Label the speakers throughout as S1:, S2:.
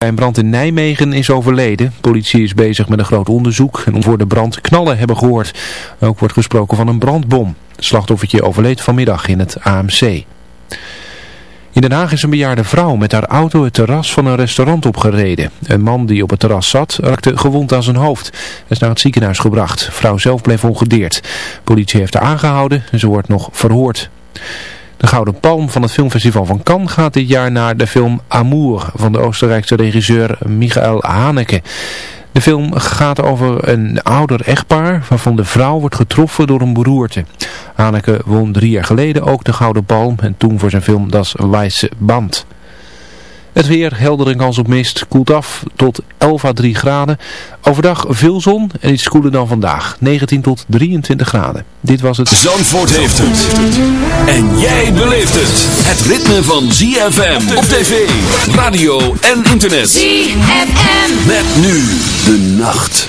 S1: Bij een brand in Nijmegen is overleden. Politie is bezig met een groot onderzoek en voor de brand knallen hebben gehoord. Ook wordt gesproken van een brandbom. Het slachtoffertje overleed vanmiddag in het AMC. In Den Haag is een bejaarde vrouw met haar auto het terras van een restaurant opgereden. Een man die op het terras zat raakte gewond aan zijn hoofd. Hij is naar het ziekenhuis gebracht. De vrouw zelf bleef ongedeerd. Politie heeft haar aangehouden en ze wordt nog verhoord. De Gouden Palm van het filmfestival van Cannes gaat dit jaar naar de film Amour van de Oostenrijkse regisseur Michael Haneke. De film gaat over een ouder echtpaar waarvan de vrouw wordt getroffen door een beroerte. Haneke won drie jaar geleden ook de Gouden Palm en toen voor zijn film Das Weisse Band. Het weer, helder en kans op mist, koelt af tot 11 à 3 graden. Overdag veel zon en iets koeler dan vandaag. 19 tot 23 graden. Dit was het...
S2: Zandvoort heeft het. En jij beleeft het. Het ritme van ZFM op tv, radio en internet.
S3: ZFM.
S2: Met nu de nacht.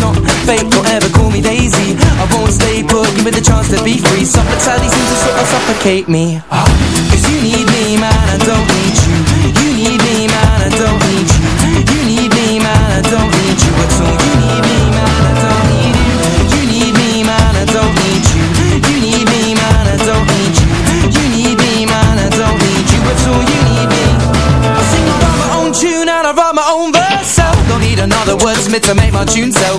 S4: Not fake, don't ever call me Daisy I won't stay put, give me the chance to be free. Suffocating seems to sort of suffocate me. Cause you need me, man, I don't need you. You need me, man, I don't need you. You need me, man, I don't need you at all. You need me, man, I don't need you. You need me, man, I don't need you. You need me, man, I don't need you. You need me, man, I don't need you at all. You need me. I sing around my own tune and I write my own verse. Don't need another wordsmith to make my tune sell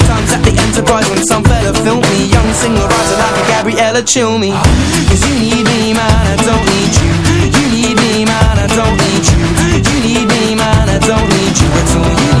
S4: Enterprise when some fella filmed me Young single writer like a Gabriella Cilmi. Cause you need me man, I don't need you. You need me man, I don't need you. You need me man, I don't need you at all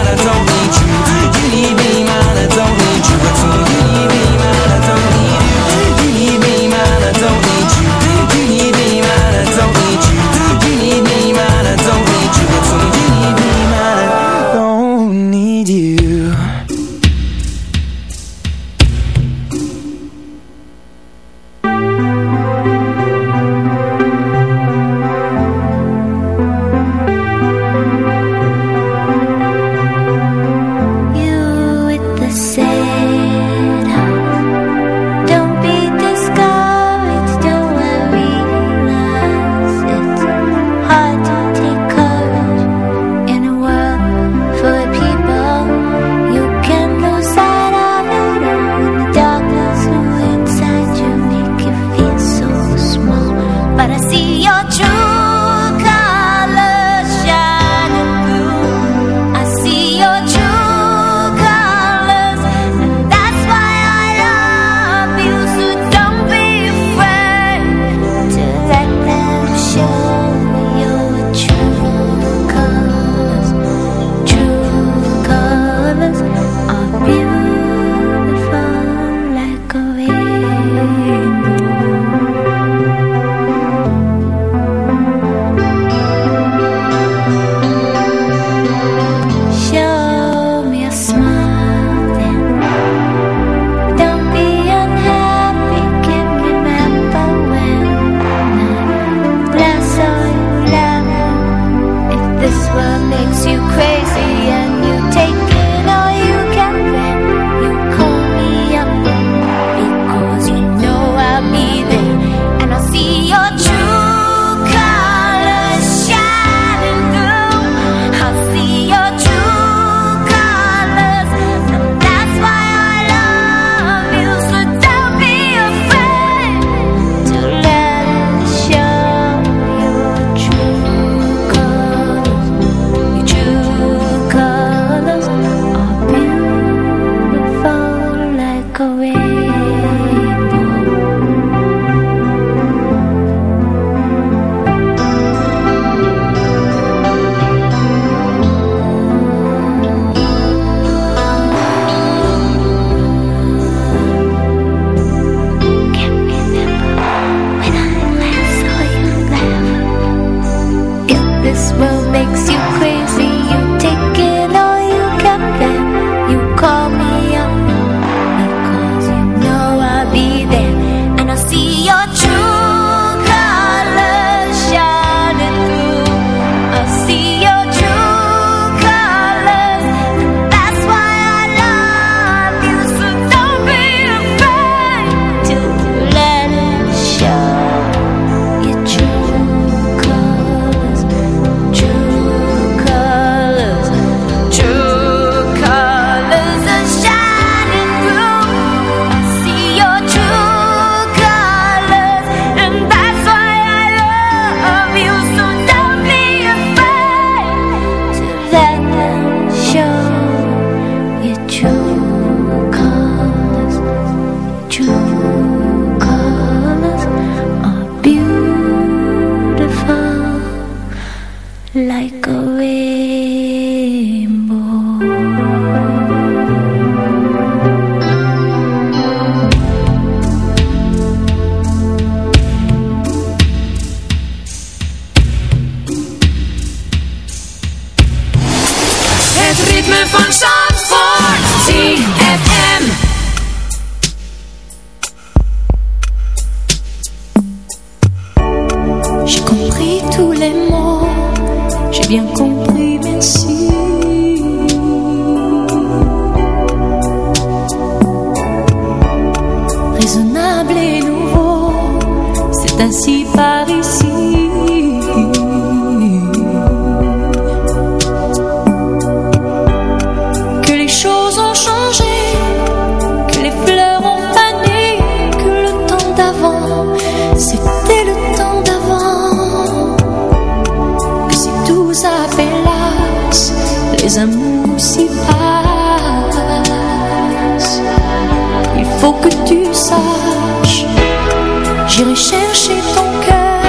S3: J'irai chercher ton cœur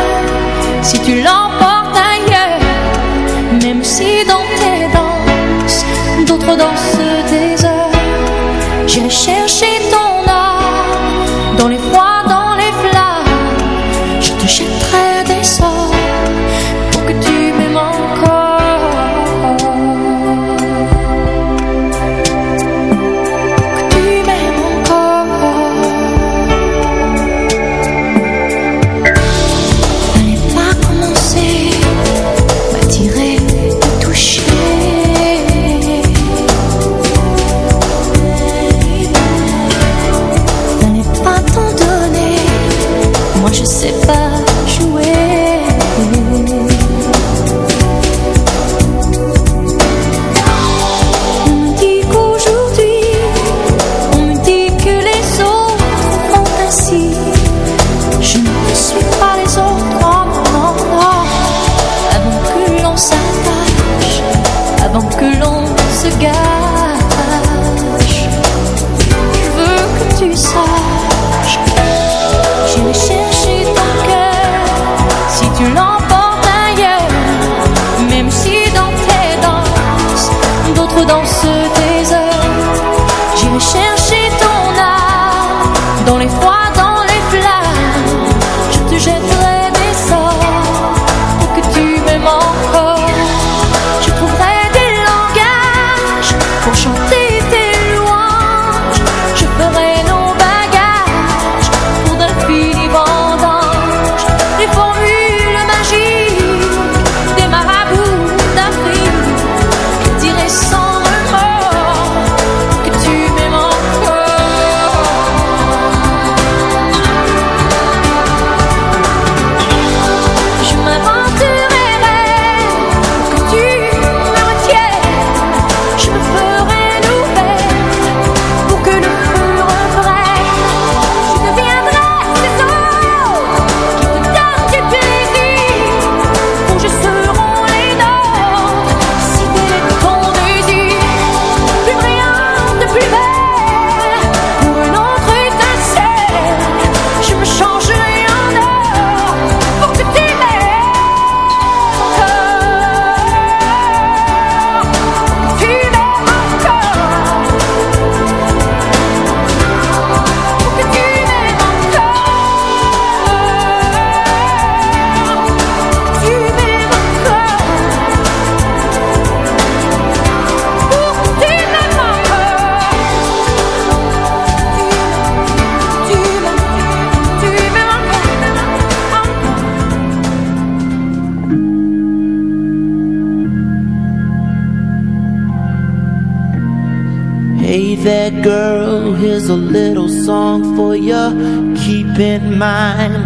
S3: si tu
S5: l'entends.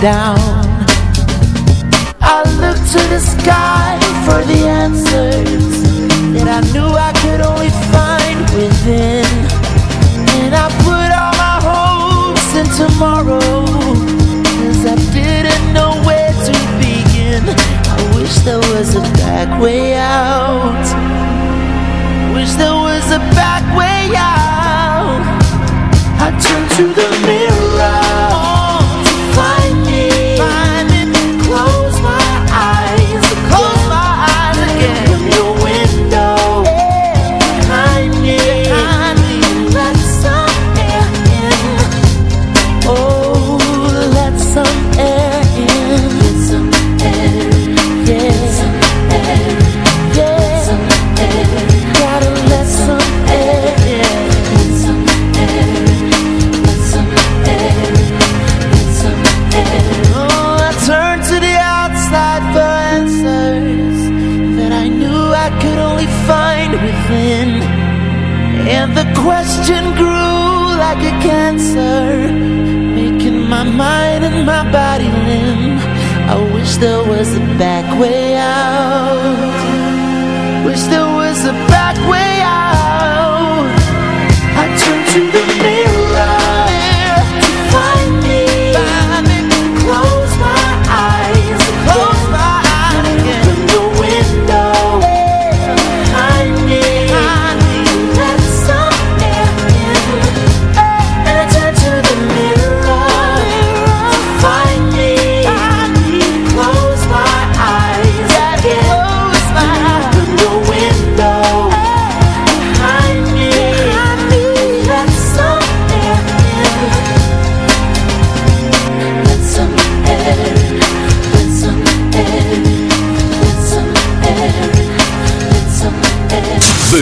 S5: Down. answer. Making my mind and my body limp. I wish there was a back way out. Wish there was a back way out. I turn to the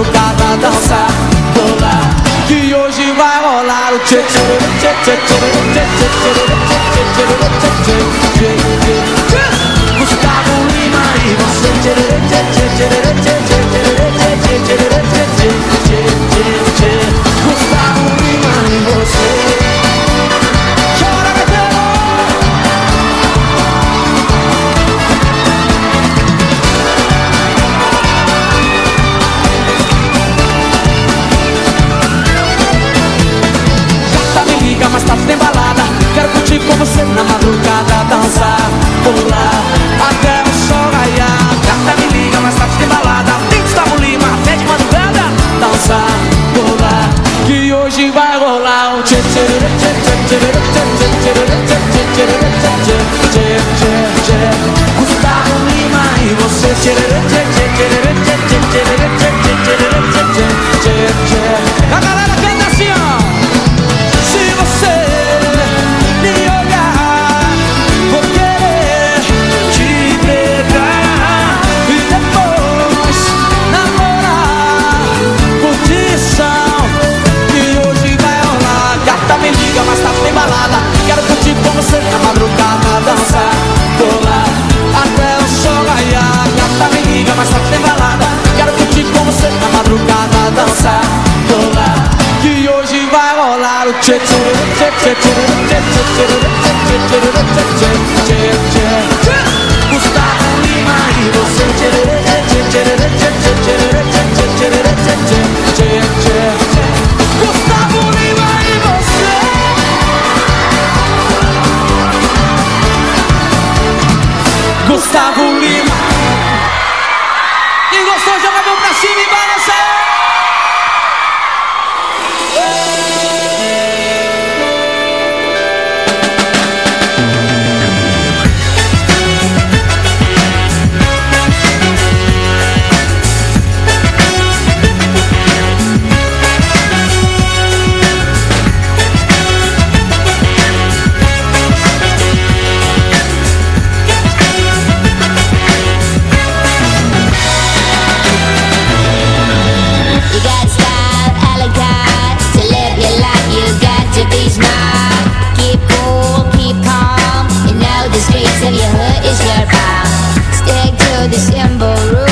S6: madrugada dançar, rolar Que hoje vai rolar o tchê e você cause you are all out. Gustavo Lima e você. Gustavo Lima e
S3: você Stick to
S5: the
S3: symbol rule.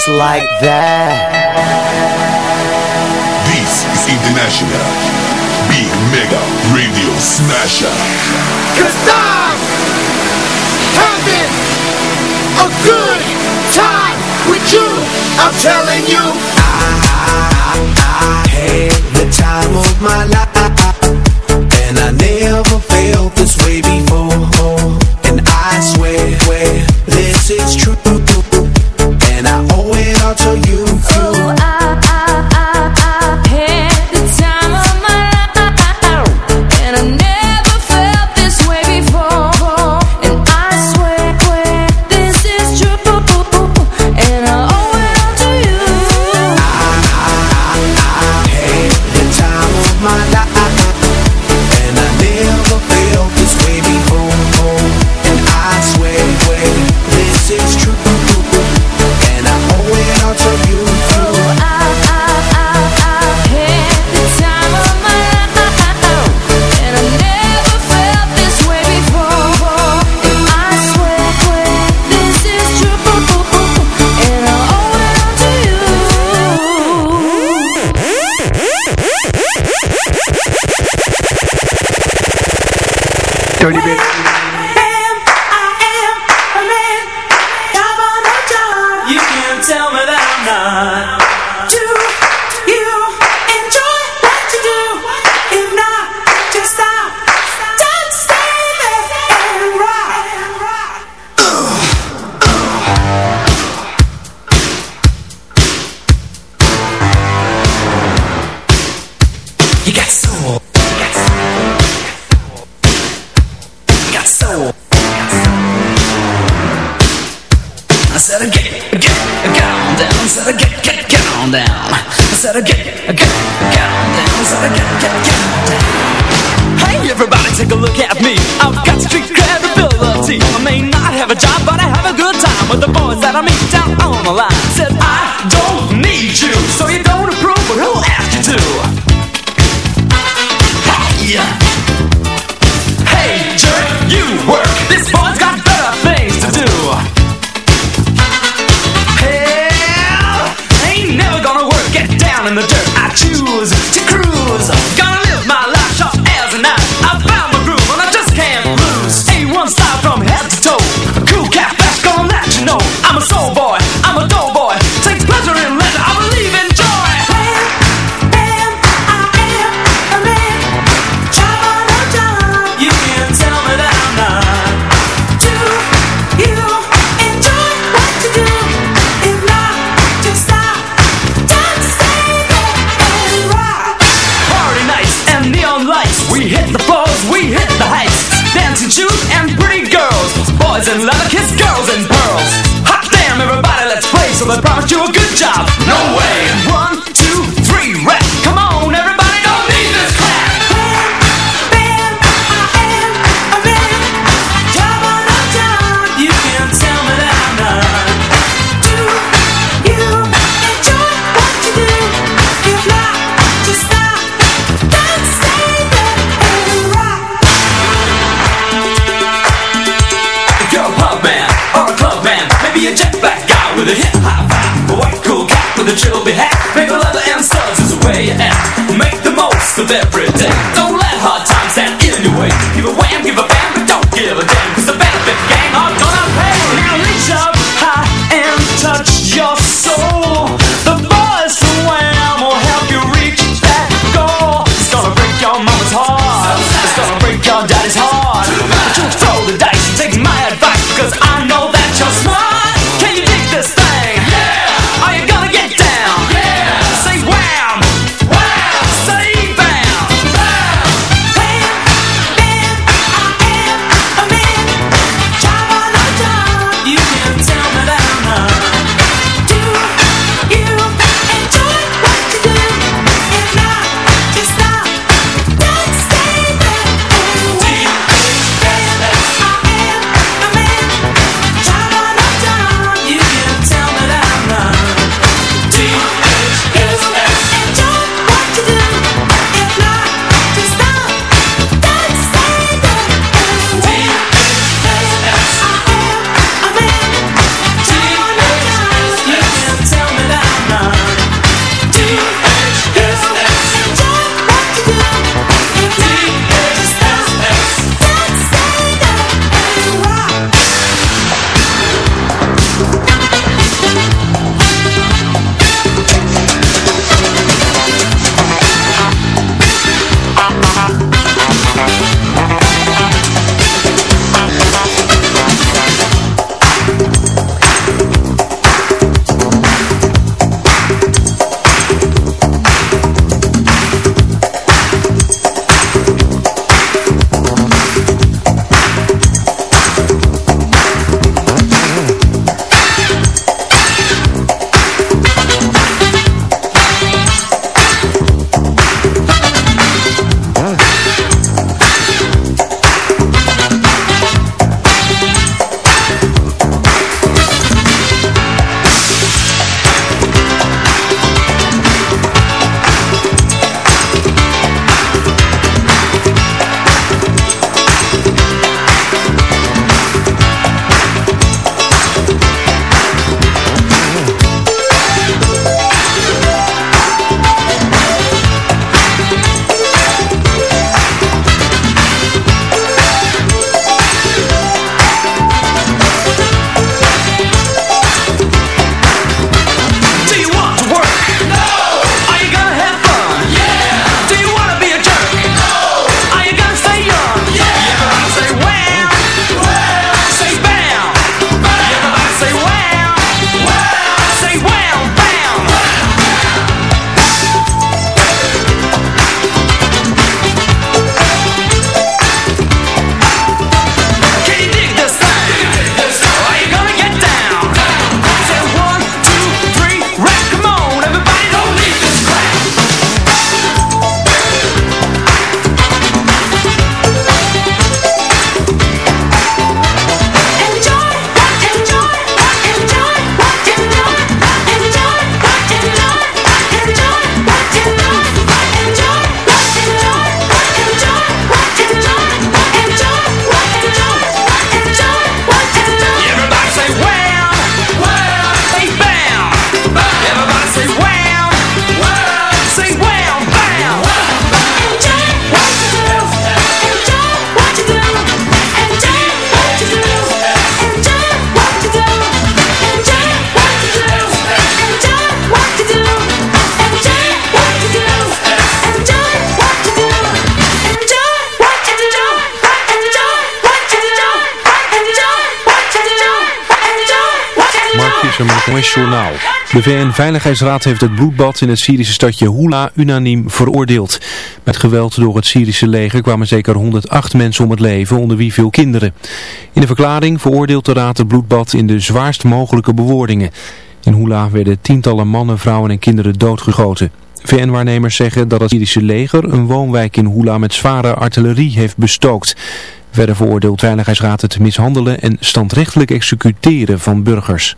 S3: just
S7: like that.
S8: This is International Big Mega Radio Smasher.
S3: Cause I'm having a good time with you. I'm telling you. I, I, I
S5: had the time of my life. And I never felt this way before. And I swear, swear this is true.
S4: Tony Bennett. said get, get, get on down. said get, get, get on down. I said get, get, get on down. said get, get, get on down. Hey everybody, take a look at me. I've got street credibility. I may not have a job, but I have a good time with the boys that I meet down on the line. Said I don't need you, so you. every day.
S1: De VN-veiligheidsraad heeft het bloedbad in het Syrische stadje Hula unaniem veroordeeld. Met geweld door het Syrische leger kwamen zeker 108 mensen om het leven, onder wie veel kinderen. In de verklaring veroordeelt de raad het bloedbad in de zwaarst mogelijke bewoordingen. In Hula werden tientallen mannen, vrouwen en kinderen doodgegoten. VN-waarnemers zeggen dat het Syrische leger een woonwijk in Hula met zware artillerie heeft bestookt. Verder veroordeelt Veiligheidsraad het mishandelen en standrechtelijk executeren van burgers.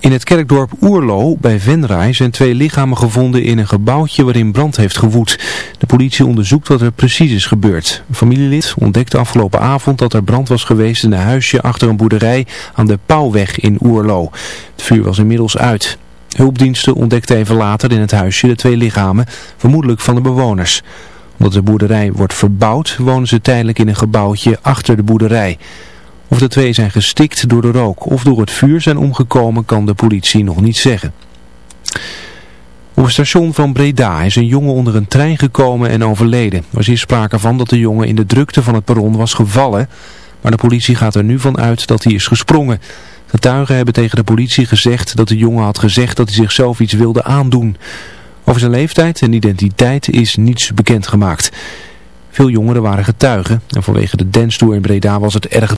S1: In het kerkdorp Oerlo bij Venray zijn twee lichamen gevonden in een gebouwtje waarin brand heeft gewoed. De politie onderzoekt wat er precies is gebeurd. Een familielid ontdekte afgelopen avond dat er brand was geweest in een huisje achter een boerderij aan de Pauwweg in Oerlo. Het vuur was inmiddels uit. Hulpdiensten ontdekten even later in het huisje de twee lichamen, vermoedelijk van de bewoners. Omdat de boerderij wordt verbouwd, wonen ze tijdelijk in een gebouwtje achter de boerderij. Of de twee zijn gestikt door de rook of door het vuur zijn omgekomen kan de politie nog niet zeggen. Op het station van Breda is een jongen onder een trein gekomen en overleden. Er is sprake van dat de jongen in de drukte van het perron was gevallen, maar de politie gaat er nu van uit dat hij is gesprongen. Getuigen hebben tegen de politie gezegd dat de jongen had gezegd dat hij zichzelf iets wilde aandoen. Over zijn leeftijd en identiteit is niets bekendgemaakt. Veel jongeren waren getuigen en vanwege de dance in Breda was het erg